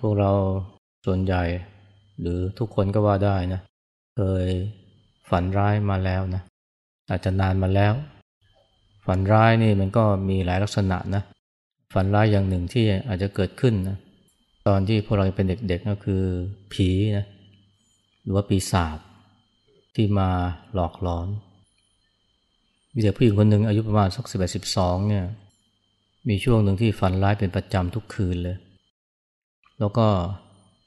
พวกเราส่วนใหญ่หรือทุกคนก็ว่าได้นะ เคยฝันร้ายมาแล้วนะ อาจจะนานมาแล้ว ฝันร้ายนี่มันก็มีหลายลักษณะนะ ฝันร้ายอย่างหนึ่งที่อาจจะเกิดขึ้นนะ ตอนที่พวกเราเป็นเด็กๆก็คือผีนะ หรือว่าปีศาจที่มาหลอกหลอน มีเด็กผู้หญิงคนหนึ่งอายุประมาณสักสิบแปดสิบสองเนี่ย มีช่วงหนึ่งที่ฝันร้ายเป็นประจำทุกคืนเลย แล้วก็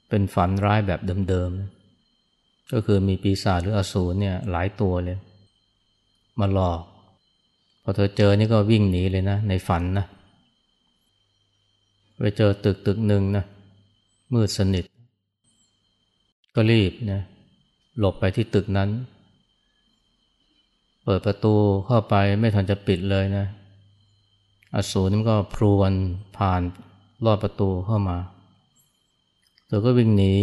เป็นฝันร้ายแบบเดิมๆ ก็คือมีปีศาจหรืออสูรเนี่ยหลายตัวเลย มาหลอก พอเธอเจอนี่ก็วิ่งหนีเลยนะ ในฝันนะ ไปเจอตึกตึกหนึ่งนะ มืดสนิท ก็รีบนะหลบไปที่ตึกนั้น เปิดประตูเข้าไปไม่ทันจะปิดเลยนะ อสูรนี่ก็พรวนผ่านลอดประตูเข้ามา เธอก็วิ่งหนี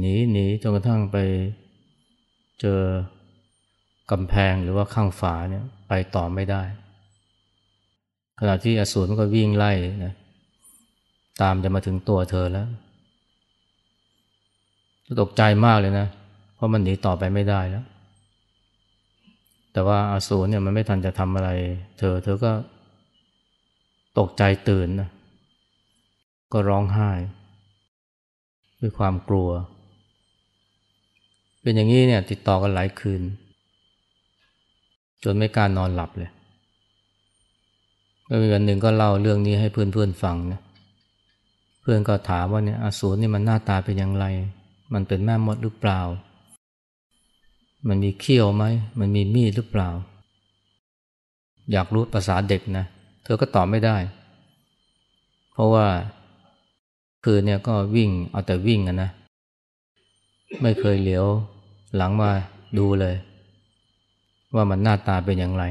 หนีหนีจนกระทั่งไปเจอกำแพงหรือว่าข้างฝาเนี่ยไปต่อไม่ได้ ขณะที่อสูรมันก็วิ่งไล่นะตามจะมาถึงตัวเธอแล้วตกใจมากเลยนะ เพราะมันหนีต่อไปไม่ได้แล้ว แต่ว่าอาสูรเนี่ยมันไม่ทันจะทำอะไร เธอ เธอก็ตกใจตื่นนะ ก็ร้องไห้ ด้วยความกลัว เป็นอย่างนี้เนี่ยติดต่อกันหลายคืน จนไม่กล้านอนหลับเลยแล้วมีวันหนึ่งก็เล่าเรื่องนี้ให้เพื่อนๆฟังนะเพื่อนก็ถามว่าเนี่ยอาสูรนี่มันหน้าตาเป็นอย่างไร มันเป็นแม่มดหรือเปล่า มันมีเขี้ยวไหม มันมีมีดหรือเปล่า อยากรู้ภาษาเด็กนะ เธอก็ตอบไม่ได้ เพราะว่า คืนเนี่ยก็วิ่งเอาแต่วิ่งนะนะ ไม่เคยเหลียวหลังมาดูเลย ว่ามันหน้าตาเป็นอย่างไร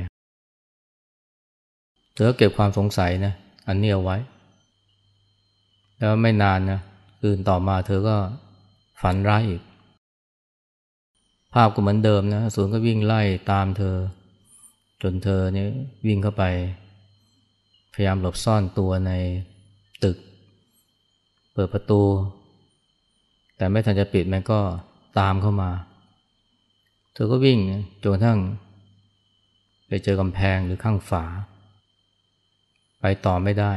เธอเก็บความสงสัยนะ อันนี้เอาไว้ แล้วไม่นานนะคืนต่อมาเธอก็ฝันร้ายอีก ภาพก็เหมือนเดิมนะสูนก็วิ่งไล่ตามเธอ จนเธอเนี่ยวิ่งเข้าไป พยายามหลบซ่อนตัวใน เปิดประตู แต่ไม่ทันจะปิดมันก็ตามเข้ามา เธอก็วิ่งจนกระทั่งไปเจอกำแพงหรือข้างฝา ไปต่อไม่ได้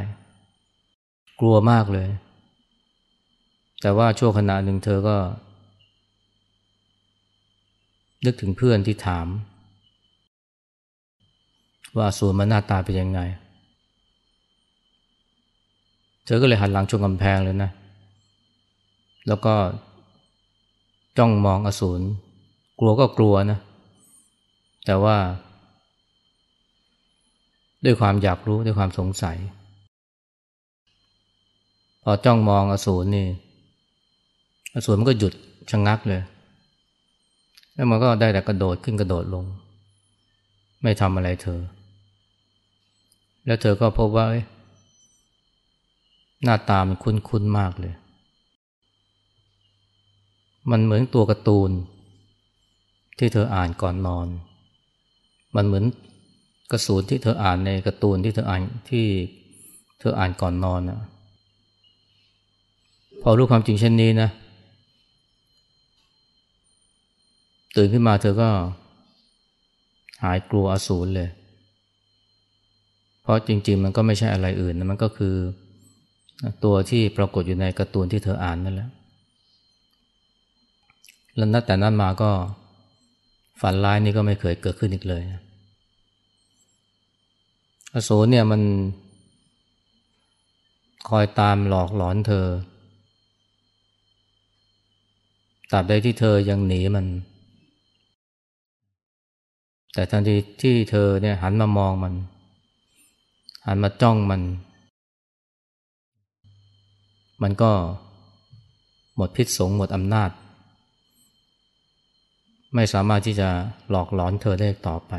กลัวมากเลย แต่ว่าช่วงขณะหนึ่งเธอก็ นึกถึงเพื่อนที่ถาม ว่าสูนมันหน้าตาเป็นยังไง เธอก็เลยหันหลังชนกำแพงเลยนะ แล้วก็จ้องมองอสูร กลัวก็กลัวนะ แต่ว่า ด้วยความอยากรู้ด้วยความสงสัย พอจ้องมองอสูรนี่ อสูรมันก็หยุดชะงงักเลย แล้วมันก็ได้แต่กระโดดขึ้นกระโดดลง ไม่ทำอะไรเธอ แล้วเธอก็พบว่า หน้าตามันคุ้นๆมากเลย มันเหมือนตัวการ์ตูน ที่เธออ่านก่อนนอน มันเหมือนกระสูนที่เธออ่านในการ์ตูนที่เธออ่านที่เธออ่านก่อนนอนนะพอรู้ความจริงเช่นนี้นะตื่นขึ้นมาเธอก็หายกลัวอสูรเลย เพราะจริง ๆ มันก็ไม่ใช่อะไรอื่นนะมันก็คือ ตัวที่ปรากฏอยู่ในการ์ตูนที่เธออ่านนั่นแหละแล้วนับแต่นั้นมาก็ฝันร้ายนี่ก็ไม่เคยเกิดขึ้นอีกเลยนะอสูรเนี่ยมันคอยตามหลอกหลอนเธอตราบใดที่เธอยังหนีมัน แต่ทันทีที่เธอเนี่ยหันมามองมัน หันมาจ้องมัน มันก็หมดพิษสงหมดอำนาจ ไม่สามารถที่จะหลอกหลอนเธอได้ต่อไป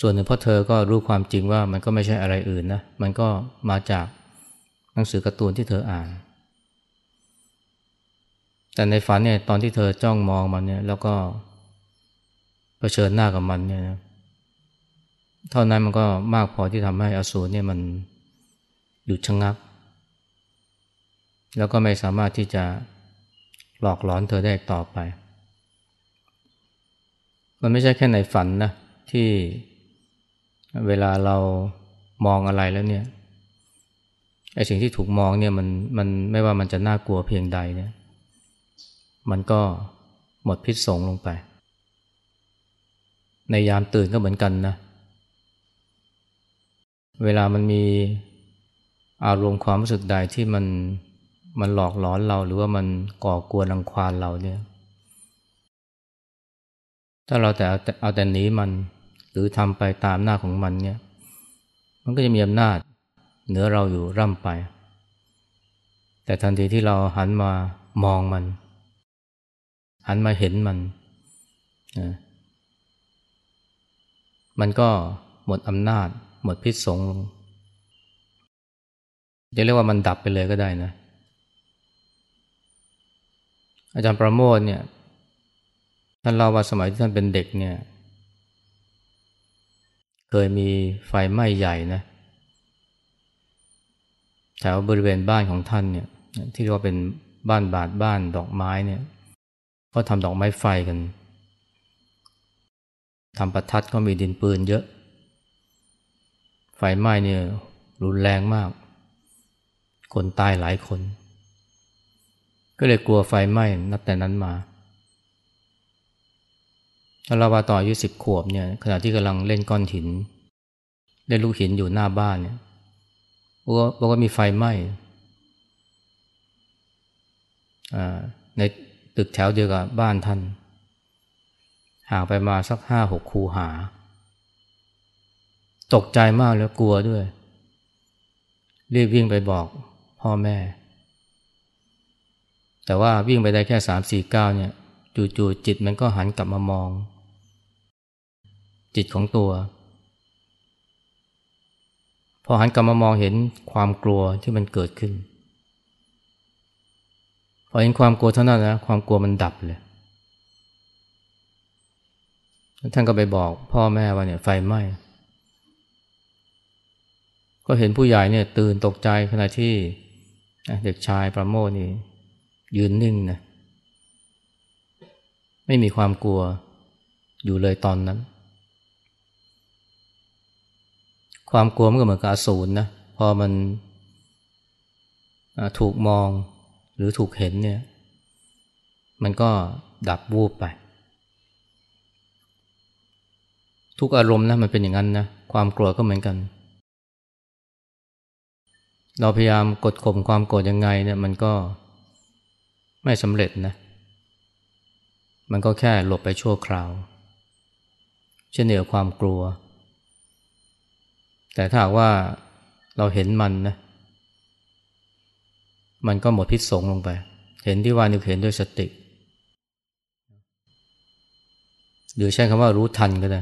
ส่วนหนึ่งเพราะเธอก็รู้ความจริงว่ามันก็ไม่ใช่อะไรอื่นนะ มันก็มาจากหนังสือการ์ตูนที่เธออ่าน แต่ในฝันเนี่ยตอนที่เธอจ้องมองมันเนี่ยแล้วก็เผชิญหน้ากับมันเนี่ยนะเท่านั้นมันก็มากพอที่ทำให้อสูรเนี่ยมันหยุดชะงัก แล้วก็ไม่สามารถที่จะหลอกหลอนเธอได้ต่อไป มันไม่ใช่แค่ในฝันนะที่เวลาเรามองอะไรแล้วเนี่ยไอ้สิ่งที่ถูกมองเนี่ยมันมันไม่ว่ามันจะน่ากลัวเพียงใดเนี่ย มันก็หมดพิษสงลงไป ในยามตื่นก็เหมือนกันนะ เวลามันมีอารมณ์ความรู้สึกใดที่มัน มันหลอกหลอนเราหรือว่ามันก่อกวนรังควานเราเนี่ย ถ้าเราแต่เอาแต่หนีมัน หรือทำไปตามหน้าของมันเนี่ย มันก็จะมีอำนาจเหนือเราอยู่ร่ำไป แต่ทันทีที่เราหันมามองมัน หันมาเห็นมัน มันก็หมดอำนาจ หมดพิษสงจะเรียกว่ามันดับไปเลยก็ได้นะ อาจารย์ประโมทเนี่ยท่านเล่าว่าสมัยที่ท่านเป็นเด็กเนี่ย เคยมีไฟไหม้ใหญ่นะแถวบริเวณบ้านของท่านเนี่ย ที่เรียกว่าเป็นบ้านบาดบ้านดอกไม้เนี่ยก็ทำดอกไม้ไฟกันทำประทัดก็มีดินปืนเยอะ ไฟไหม้เนี่ยรุนแรงมาก คนตายหลายคน ก็เลยกลัวไฟไหม้นับแต่นั้นมาถ้าเราวาต่ออายุสิบขวบเนี่ยขณะที่กำลังเล่นก้อนหิน เล่นลูกหินอยู่หน้าบ้านเนี่ยบอกว่ามีไฟไหม้ในตึกแถวเดียวกับบ้านท่าน ห่างไปมาสักห้าหกคูหา ตกใจมากแล้วกลัวด้วย รีบวิ่งไปบอกพ่อแม่ แต่ว่าวิ่งไปได้แค่สามสี่ก้าวเนี่ยจู่ๆจิตมันก็หันกลับมามอง จิตของตัว พอหันกลับมามองเห็นความกลัวที่มันเกิดขึ้น พอเห็นความกลัวเท่านั้นนะความกลัวมันดับเลยท่านก็ไปบอกพ่อแม่ว่าเนี่ยไฟไหม้ก็เห็นผู้ใหญ่เนี่ยตื่นตกใจขณะที่เด็กชายประโมทนี่ ยืนนิ่งนะไม่มีความกลัวอยู่เลยตอนนั้น ความกลัวมันก็เหมือนกับอสูรนะพอมันถูกมองหรือถูกเห็นเนี่ย มันก็ดับวูบไป ทุกอารมณ์นะมันเป็นอย่างนั้นนะความกลัวก็เหมือนกัน เราพยายามกดข่มความโกรธยังไงเนี่ยมันก็ ไม่สำเร็จนะ มันก็แค่หลบไปชั่วคราว เช่นเดียวความกลัว แต่ถ้าว่าเราเห็นมันนะ มันก็หมดพิษสงลงไป เห็นที่ว่านี่เห็นด้วยสติ หรือใช้คำว่ารู้ทันก็ได้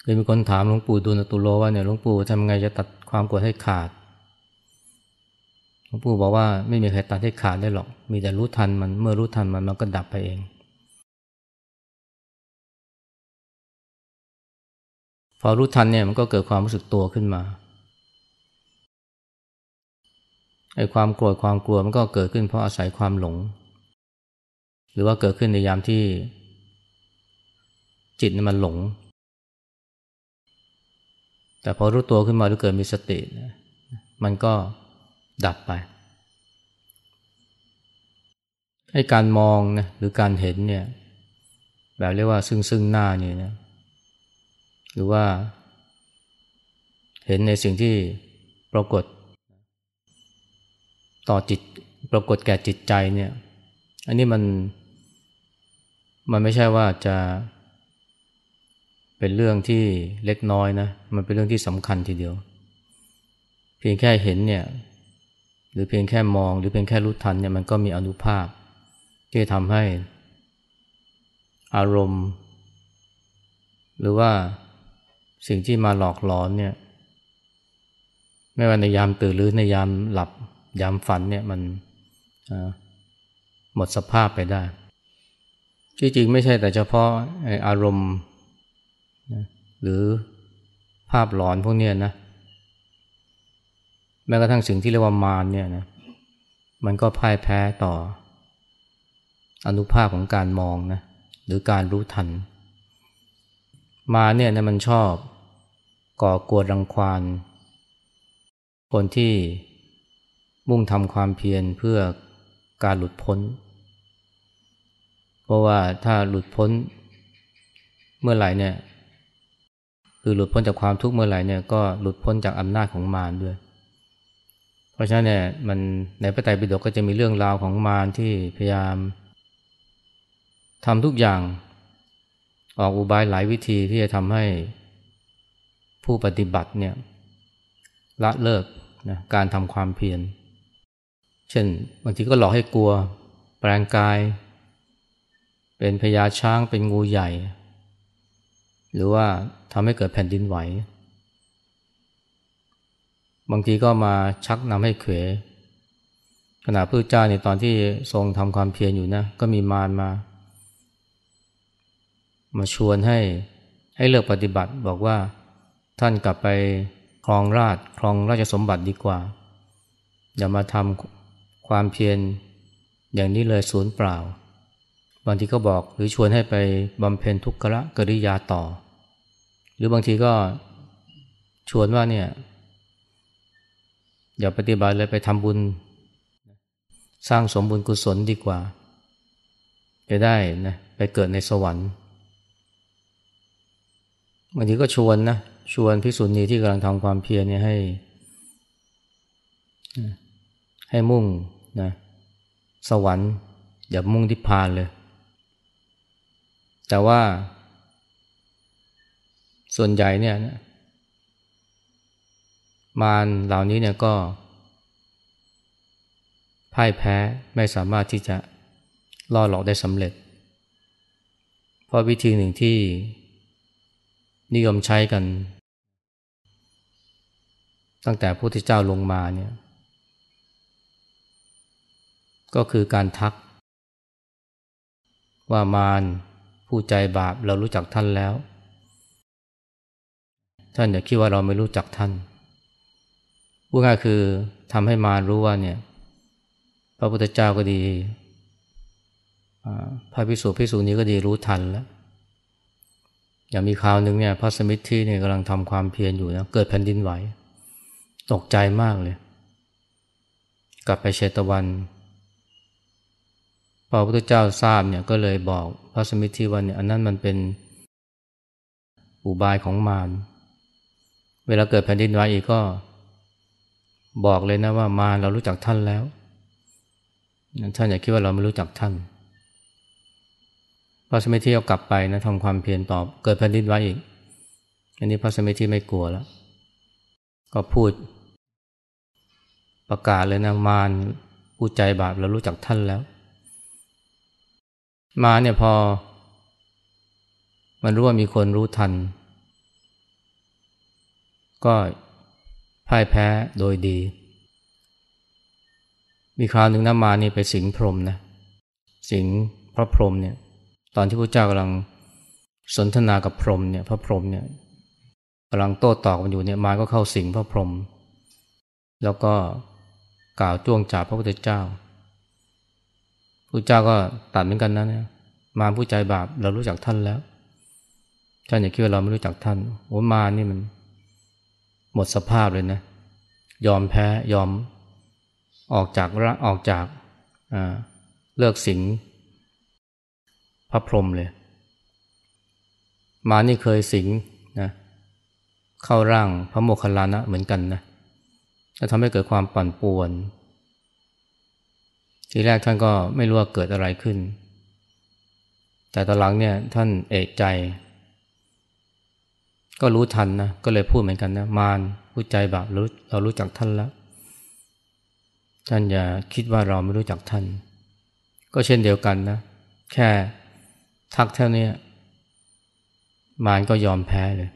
เคยมีคนถามหลวงปู่ดูลตุโลว่าเนี่ยหลวงปู่ทำไงจะตัดความโกรธให้ขาด ลวงปู่บอกว่าไม่มีใครตัดให้ขาดได้หรอก มีแต่รู้ทันมันเมื่อรู้ทันมันมันก็ดับไปเอง พอรู้ทันเนี่ยมันก็เกิดความรู้สึกตัวขึ้นมาไอ้ความโกรธความกลัวมันก็เกิดขึ้นเพราะอาศัยความหลง หรือว่าเกิดขึ้นในยามที่จิตมันหลง แต่พอรู้ตัวขึ้นมาหรือเกิดมีสติ มันก็ ดับไปให้การมองนะหรือการเห็นเนี่ยแบบเรียกว่าซึ่งซึ่งหน้านี่นะหรือว่าเห็นในสิ่งที่ปรากฏ ต่อจิตปรากฏแก่จิตใจเนี่ย อันนี้มันมันไม่ใช่ว่าจะ เป็นเรื่องที่เล็กน้อยนะ มันเป็นเรื่องที่สำคัญทีเดียว เพียงแค่เห็นเนี่ย หรือเพียงแค่มอง หรือเพียงแค่รู้ทันเนี่ยมันก็มีอนุภาพ ที่ทำให้ อารมณ์ หรือว่าสิ่งที่มาหลอกหลอนเนี่ย ไม่ว่าในยามตื่นหรือในยามหลับยามฝันเนี่ยมันหมดสภาพไปได้ ที่จริงไม่ใช่แต่เฉพาะอารมณ์ หรือภาพหลอนพวกนี้นะ แม้กระทั่งสิ่งที่เรียกว่ามารเนี่ยนะมันก็พ่ายแพ้ต่อ อนุภาพของการมองนะหรือการรู้ทัน มาเนี่ยนะมันชอบก่อกวนรังควานคนที่มุ่งทำความเพียรเพื่อการหลุดพ้น เพราะว่าถ้าหลุดพ้นเมื่อไหร่เนี่ยคือหลุดพ้นจากความทุกข์เมื่อไหร่เนี่ยก็หลุดพ้นจากอำนาจของมารด้วย ราะฉะนั้นเนี่ยมันในพระไตรปิฎกก็จะมีเรื่องราวของมารที่พยายามทำทุกอย่างออกอุบายหลายวิธีที่จะทำให้ผู้ปฏิบัติเนี่ยละเลิกนะการทำความเพียร เช่นบางทีก็หลอกให้กลัว แปลงกาย เป็นพญาช้างเป็นงูใหญ่ หรือว่าทำให้เกิดแผ่นดินไหว บางทีก็มาชักนำให้เขวขณะพระเจ้าในตอนที่ทรงทำความเพียรอยู่นะ ก็มีมารมา มาชวนให้ให้เลิกปฏิบัติบอกว่าท่านกลับไปครองราชครองราชสมบัติดีกว่า อย่ามาทำความเพียรอย่างนี้เลยสูญเปล่า บางทีก็บอกหรือชวนให้ไปบำเพ็ญทุกขละกริยาต่อ หรือบางทีก็ชวนว่าเนี่ย อย่าปฏิบัติเลยไปทำบุญ สร้างสมบุญกุศลดีกว่า จะได้นะไปเกิดในสวรรค์บางทีก็ชวนนะชวนพิสุนีที่กำลังทำความเพียรเนี่ยให้ ให้มุ่งนะสวรรค์ อย่ามุ่งทิพพานเลย แต่ว่าส่วนใหญ่เนี่ย มารเหล่านี้เนี่ยก็พ่ายแพ้ไม่สามารถที่จะล่อหลอกได้สำเร็จ เพราะวิธีหนึ่งที่นิยมใช้กัน ตั้งแต่พระพุทธเจ้าลงมาเนี่ยก็คือการทัก ว่ามารผู้ใจบาปเรารู้จักท่านแล้ว ท่านอย่าคิดว่าเราไม่รู้จักท่าน พูดง่ายคือทำให้มารรู้ว่าเนี่ย พระพุทธเจ้าก็ดีพระพิสุพิสุนี้ก็ดีรู้ทันแล้ว อย่างมีคราวหนึ่งเนี่ยพระสมิทธิเนี่ยกำลังทำความเพียรอยู่นะเกิดแผ่นดินไหว ตกใจมากเลย กลับไปเชตวันพอพระพุทธเจ้าทราบเนี่ยก็เลยบอกพระสมิทธิวันเนี่ยอันนั้นมันเป็นอุบายของมารเวลาเกิดแผ่นดินไหวอีกก็ บอกเลยนะว่ามาเรารู้จักท่านแล้วท่านอย่าคิดว่าเราไม่รู้จักท่านพระสมัยที่เอากลับไปนะทำความเพียรตอบเกิดแผ่นดินไหวอีก อันนี้พระสมัยที่ไม่กลัวแล้ว ก็พูด ประกาศเลยนะมารผู้ใจบาปเรารู้จักท่านแล้ว มาเนี่ยพอ มันรู้ว่ามีคนรู้ทัน ก็ พ่ายแพ้โดยดี มีคราวหนึ่งนะมานี่ไปสิงพรมนะสิงพระพรมเนี่ย ตอนที่พระเจ้ากำลังสนทนากับพรหมเนี่ยพระพรหมเนี่ยกำลังโต้ตอบกันอยู่เนี่ยมาก็เข้าสิงพระพรหมแล้วก็กล่าวจ้วงจับพระพุทธเจ้าพระเจ้าก็ตัดเหมือนกันนะเนี่ยมาผู้ใจบาปเรารู้จักท่านแล้วท่านอย่าคิดว่าเราไม่รู้จักท่านโอ้มานี่มัน หมดสภาพเลยนะ ยอมแพ้ยอมออกจากระออกจากเลิกสิงพระพรหมเลย มานี่เคยสิงนะเข้าร่างพระโมคคัลลานะเหมือนกันนะจะทำให้เกิดความปั่นป่วน ทีแรกท่านก็ไม่รู้ว่าเกิดอะไรขึ้น แต่ตอนหลังเนี่ยท่านเอกใจ ก็รู้ทันนะก็เลยพูดเหมือนกันนะมารผู้ใจบาปรู้เรารู้จักท่านแล้วท่านอย่าคิดว่าเราไม่รู้จักท่าน ก็เช่นเดียวกันนะ แค่ทักเท่านี้มารก็ยอมแพ้เลย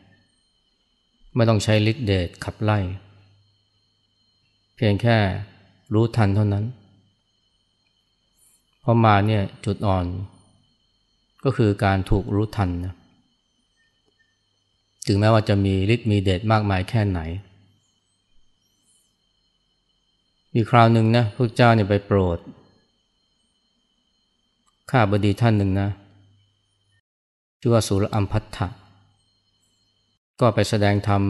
ไม่ต้องใช้ฤทธิเดชขับไล่ เพียงแค่รู้ทันเท่านั้น เพราะมาเนี่ยจุดอ่อน ก็คือการถูกรู้ทันนะ ถึงแม้ว่าจะมีฤทธิ์มีเดชมากมายแค่ไหน มีคราวหนึ่งนะพระเจ้าเนี่ยไปโปรด ข้าบดีท่านหนึ่งนะชื่อว่าสุรอัมพัทธะก็ไปแสดงธรรม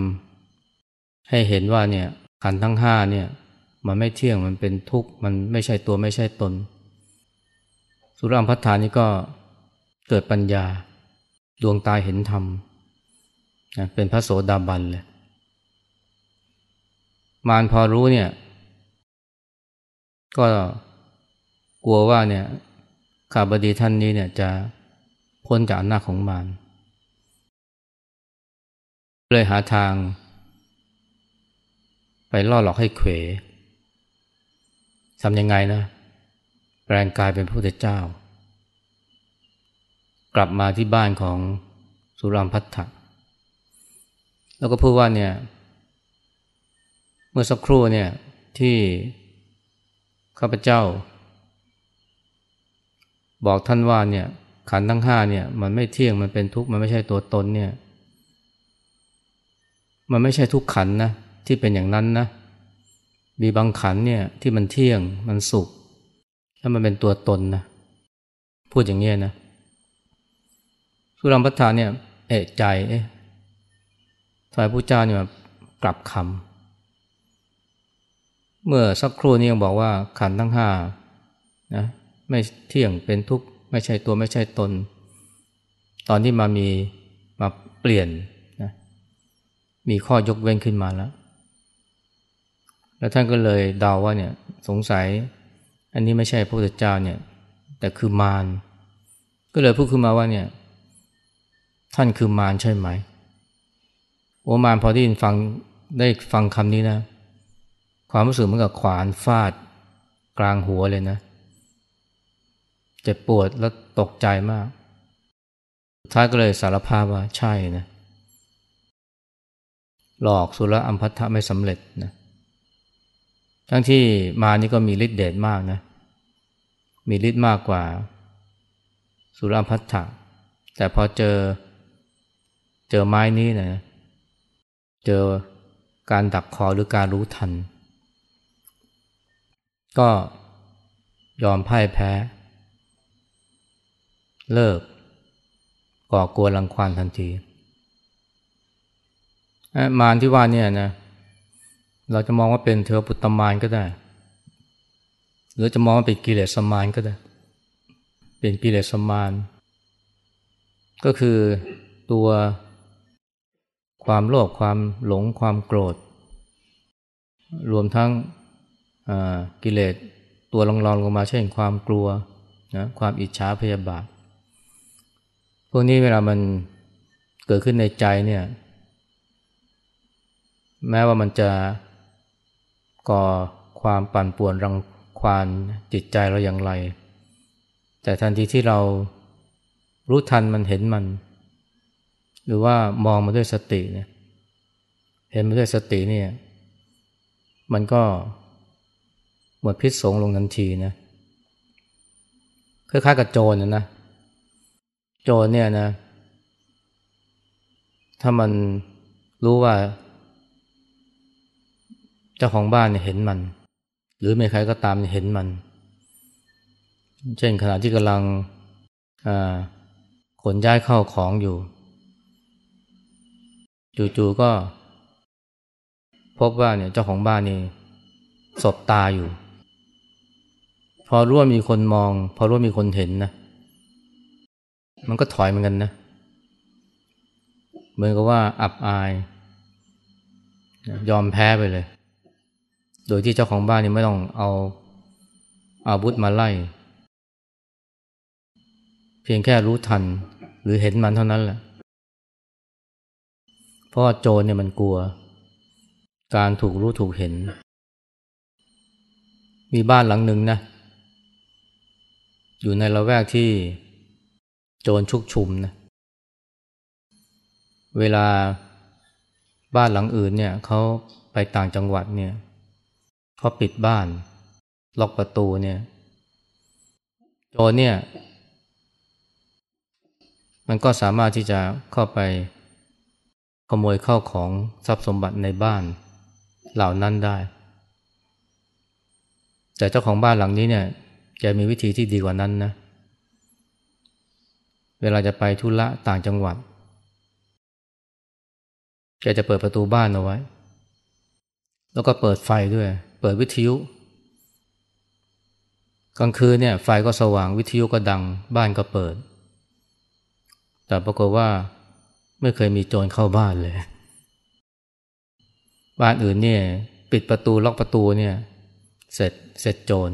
ให้เห็นว่าเนี่ยขันทั้งห้าเนี่ยมันไม่เที่ยงมันเป็นทุกข์มันไม่ใช่ตัวไม่ใช่ตน สุรอัมพัทธานี่ก็เกิดปัญญาดวงตาเห็นธรรม นะเป็นพระโสดาบันเลยมารพอรู้เนี่ย ก็กลัวว่าเนี่ยข้าบดีท่านนี้เนี่ยจะพ้นจากอำนาจของมารเลยหาทาง ไปล่อหลอกให้เขวทำยังไงนะ แปลงกายเป็นพระพุทธเจ้า กลับมาที่บ้านของสุรามพัทธะ แล้วก็พูดว่าเนี่ย เมื่อสักครู่เนี่ยที่ข้าพเจ้า บอกท่านว่าเนี่ยขันทั้งห้าเนี่ยมันไม่เที่ยงมันเป็นทุกข์มันไม่ใช่ตัวตนเนี่ย มันไม่ใช่ทุกขันนะที่เป็นอย่างนั้นนะมีบางขันเนี่ยที่มันเที่ยงมันสุขแล้วมันเป็นตัวตนนะพูดอย่างนี้นะสุรัมพัฒาเนี่ย เอะใจเอ๊ะ ทายผู้เจ้าเนี่ยกลับคำเมื่อสักครู่นี้ยังบอกว่าขันทั้งห้านะไม่เที่ยงเป็นทุกข์ไม่ใช่ตัวไม่ใช่ตน ตอนที่มามีมาเปลี่ยนนะมีข้อยกเว้นขึ้นมาแล้ว แล้วท่านก็เลยเดาว่าเนี่ยสงสัยอันนี้ไม่ใช่พระพุทธเจ้าเนี่ยแต่คือมารก็เลยพูดขึ้นมาว่าเนี่ยท่านคือมารใช่ไหม โอมารพอได้ยินฟังได้ฟังคำนี้นะ ความรู้สึกเหมือนกับขวานฟาดกลางหัวเลยนะ เจ็บปวดและตกใจมากท้ายก็เลยสารภาพว่าใช่นะ หลอกสุรอัมพัทธะไม่สำเร็จนะ ทั้งที่มานี่ก็มีฤทธิ์เดชมากนะ มีฤทธิ์มากกว่า สุรอัมพัทธะแต่พอเจอเจอไม้นี้นะ เจอการดักคอหรือการรู้ทัน ก็ยอมพ่ายแพ้ เลิก ก่อกลัวรังควานทันทีมารที่ว่าเนี่ยนะเราจะมองว่าเป็นเทวปุตตมารก็ได้ หรือจะมองว่าเป็นกิเลสมารก็ได้ เป็นกิเลสมารก็คือตัว ความโลภความหลงความโกรธ รวมทั้งกิเลสตัวรองๆลงมาเช่นความกลัวนะความอิจฉาพยาบาท พวกนี้เวลามันเกิดขึ้นในใจเนี่ย แม้ว่ามันจะก่อความปั่นป่วนรังควานจิตใจเราอย่างไร แต่ทันทีที่เรารู้ทันมันเห็นมัน หรือว่ามองมาด้วยสติเนี่ยเห็นมาด้วยสติเนี่ยมันก็หมดพิษสงลงทันทีนะคล้ายๆกับโจรนะนะโจรเนี่ยนะ ถ้ามันรู้ว่า เจ้าของบ้านเห็นมัน หรือไม่ใครก็ตามเห็นมัน เช่นขณะที่กำลังขนย้ายเข้าของอยู่ จู่ๆก็ พบว่าเนี่ยเจ้าของบ้านนี่สบตาอยู่ พอรู้ว่ามีคนมอง พอรู้ว่ามีคนเห็นนะ มันก็ถอยเหมือนกันนะ เหมือนกับว่าอับอาย ยอมแพ้ไปเลย โดยที่เจ้าของบ้านนี่ไม่ต้องเอาอาวุธมาไล่ เพียงแค่รู้ทันหรือเห็นมันเท่านั้นแหละ ราะโจรเนี่ยมันกลัว การถูกรู้ถูกเห็น มีบ้านหลังหนึ่งนะ อยู่ในละแวกที่โจรชุกชุมนะ เวลาบ้านหลังอื่นเนี่ยเขาไปต่างจังหวัดเนี่ยเขาปิดบ้าน ล็อกประตูเนี่ย โจรเนี่ย มันก็สามารถที่จะเข้าไป ขโมยเข้าของทรัพย์สมบัติในบ้านเหล่านั้นได้ แต่เจ้าของบ้านหลังนี้เนี่ยแกมีวิธีที่ดีกว่านั้นนะ เวลาจะไปธุระต่างจังหวัดแกจะเปิดประตูบ้านเอาไว้ แล้วก็เปิดไฟด้วย เปิดวิทยุ กลางคืนเนี่ยไฟก็สว่างวิทยุก็ดังบ้านก็เปิด แต่ปรากฏว่า ไม่เคยมีโจรเข้าบ้านเลย บ้านอื่นเนี่ย ปิดประตูล็อกประตูเนี่ย เสร็จเสร็จโจร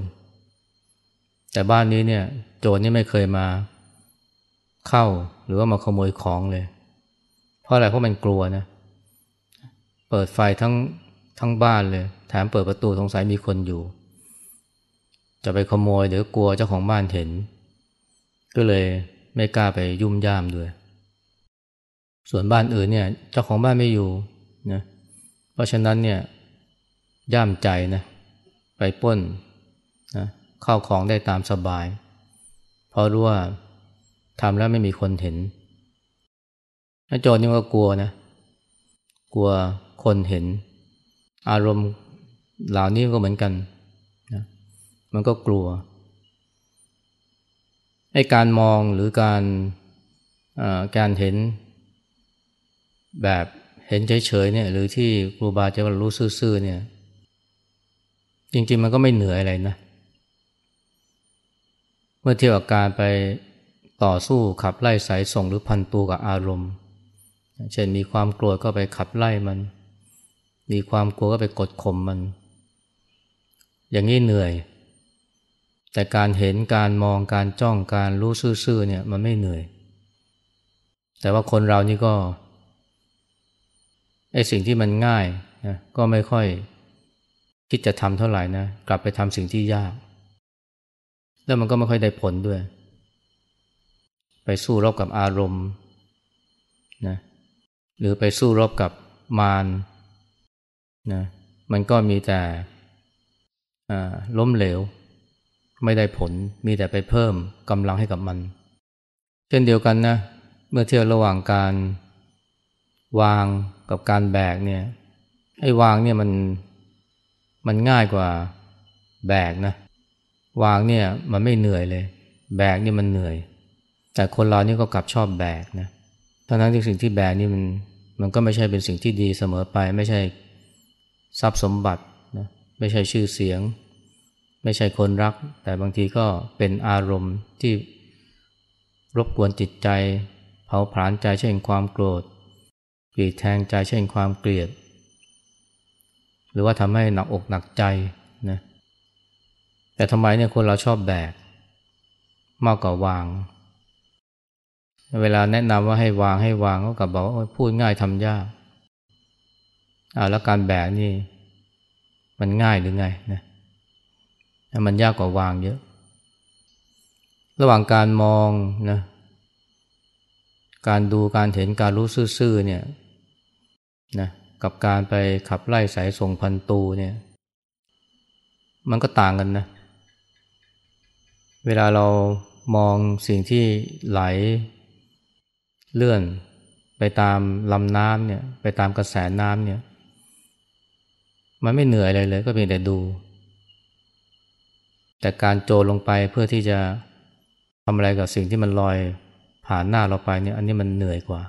แต่บ้านนี้เนี่ย โจรนี่ไม่เคยมาเข้าหรือว่ามาขโมยของเลย เพราะอะไรเพราะมันกลัวนะ เปิดไฟทั้งทั้งบ้านเลย แถมเปิดประตูสงสัยมีคนอยู่ จะไปขโมยเดี๋ยวกลัวเจ้าของบ้านเห็น ก็เลยไม่กล้าไปยุ่มย่ามด้วย ส่วนบ้านอื่นเนี่ยเจ้าของบ้านไม่อยู่นะเพราะฉะนั้นเนี่ยย่ามใจนะไปป้นนะเข้าของได้ตามสบาย เพราะรู้ว่าทำแล้วไม่มีคนเห็นโจรนี่ก็กลัวนะ กลัวคนเห็น อารมณ์เหล่านี้ก็เหมือนกันนะมันก็กลัวไอ้การมองหรือการการเห็น แบบเห็นเฉยๆเนี่ย หรือที่ครูบาจะรู้ซื่อๆเนี่ย จริงๆมันก็ไม่เหนื่อยอะไรนะ เมื่อเทียบกับการไปต่อสู้ขับไล่สายส่งหรือพันตูกับอารมณ์ เช่นมีความกลัวก็ไปขับไล่มัน มีความกลัวก็ไปกดข่มมัน อย่างนี้เหนื่อย แต่การเห็นการมองการจ้องการรู้ซื่อๆเนี่ยมันไม่เหนื่อย แต่ว่าคนเรานี่ก็ ไอ้สิ่งที่มันง่ายนะก็ไม่ค่อยคิดจะทำเท่าไหร่นะกลับไปทำสิ่งที่ยาก แล้วมันก็ไม่ค่อยได้ผลด้วย ไปสู้รบกับอารมณ์นะหรือไปสู้รบกับมารนะมันก็มีแต่ล้มเหลว ไม่ได้ผลมีแต่ไปเพิ่มกำลังให้กับมัน เช่นเดียวกันนะ เมื่อเทียบระหว่างการวาง กับการแบกเนี่ยไอ้วางเนี่ยมันมันง่ายกว่าแบกนะวางเนี่ยมันไม่เหนื่อยเลย แบกนี่มันเหนื่อย แต่คนเรานี่ก็กลับชอบแบกนะทั้งนั้นที่สิ่งที่แบกนี่มันมันก็ไม่ใช่เป็นสิ่งที่ดีเสมอไป ไม่ใช่ทรัพย์สมบัตินะไม่ใช่ชื่อเสียง ไม่ใช่คนรัก แต่บางทีก็เป็นอารมณ์ที่รบกวนจิตใจ เผาผลาญใจเช่นความโกรธ กรีดแทงใจเช่นความเกลียด หรือว่าทำให้หนักอกหนักใจนะแต่ทำไมเนี่ยคนเราชอบแบกมากกว่าวาง เวลาแนะนำว่าให้วางให้วางก็กลับบอกว่าพูดง่ายทำยากอ่าแล้วการแบกนี่ มันง่ายหรือไงนะมันยากกว่าวางเยอะ ระหว่างการมองนะการดูการเห็นการรู้ซื่อๆเนี่ย นะกับการไปขับไล่สายส่งพันตูเนี่ย มันก็ต่างกันนะ เวลาเรามองสิ่งที่ไหลเลื่อนไปตามลำน้ำเนี่ย ไปตามกระแสน้ำเนี่ย มันไม่เหนื่อยอะไรเลย ก็เพียงแต่ดู แต่การโจรลงไปเพื่อที่จะทำอะไรกับสิ่งที่มันลอยผ่านหน้าเราไปเนี่ย อันนี้มันเหนื่อยกว่า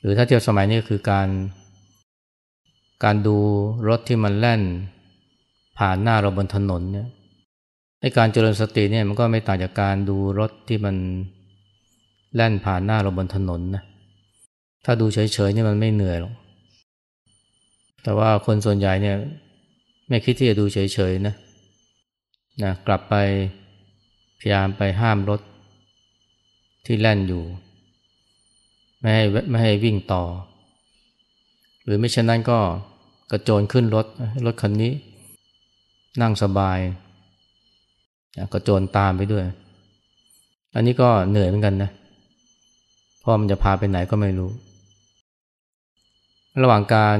หรือถ้าเทียบสมัยนี้คือการ การดูรถที่มันแล่น ผ่านหน้าเราบนถนนเนี่ยในการเจริญสติเนี่ยมันก็ไม่ต่างจากการดูรถที่มันแล่นผ่านหน้าเราบนถนนนะถ้าดูเฉยๆนี่มันไม่เหนื่อยหรอกแต่ว่าคนส่วนใหญ่เนี่ยไม่คิดที่จะดูเฉยๆนะนะกลับไปพยายามไปห้ามรถที่แล่นอยู่ ไม่ให้ไม่ให้วิ่งต่อ หรือไม่เช่นนั้นก็กระโจนขึ้นรถรถคันนี้ นั่งสบายกระโจนตามไปด้วย อันนี้ก็เหนื่อยเหมือนกันนะเพราะมันจะพาไปไหนก็ไม่รู้ ระหว่างการ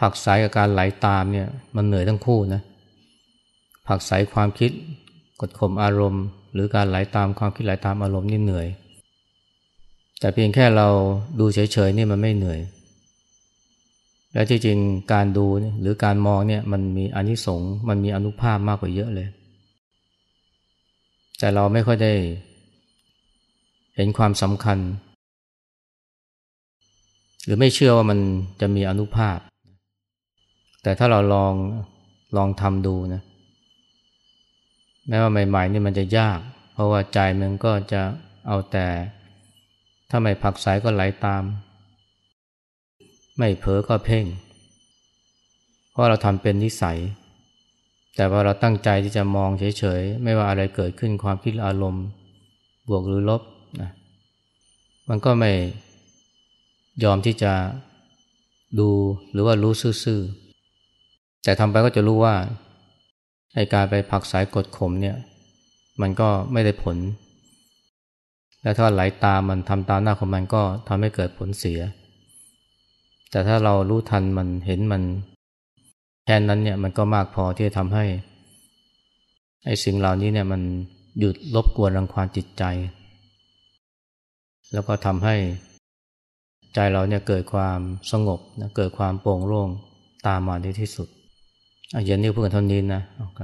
ผักสายกับการไหลาตามเนี่ย มันเหนื่อยทั้งคู่นะผักสายความคิดกดข่มอารมณ์ หรือการไหลาตามความคิดไหลาตามอารมณ์นี่เหนื่อย แต่เพียงแค่เราดูเฉยๆนี่มันไม่เหนื่อย และที่จริงการดูหรือการมองเนี่ยมันมีอนิสงส์มันมีอนุภาพมากกว่าเยอะเลย แต่เราไม่ค่อยได้ เห็นความสำคัญ หรือไม่เชื่อว่ามันจะมีอนุภาพ แต่ถ้าเราลองลองทำดูนะแม้ว่าใหม่ๆนี่มันจะยาก เพราะว่าใจมันก็จะเอาแต่ ถ้าไม่ผักสายก็ไหลาตาม ไม่เผลอก็เพ่ง เพราะเราทำเป็นนิสัย แต่พอเราตั้งใจที่จะมองเฉยๆ ไม่ว่าอะไรเกิดขึ้นความคิดอารมณ์ บวกหรือลบนะมันก็ไม่ยอมที่จะดูหรือว่ารู้ซื่อๆ แต่ทำไปก็จะรู้ว่าไอการไปผักสายกดข่มเนี่ย มันก็ไม่ได้ผล และถ้าไหลาตามมันทำตามหน้าของมันก็ทำให้เกิดผลเสีย แต่ถ้าเรารู้ทันมันเห็นมันแค่นั้นเนี่ยมันก็มากพอที่จะทำให้ไอ้สิ่งเหล่านี้เนี่ยมันหยุดรบกวนรังควานจิตใจ แล้วก็ทำให้ใจเราเนี่ยเกิดความสงบนะเกิดความโปร่งโล่งตามมาในที่สุดเย็นนี้พูดกันเท่านี้นะโอเค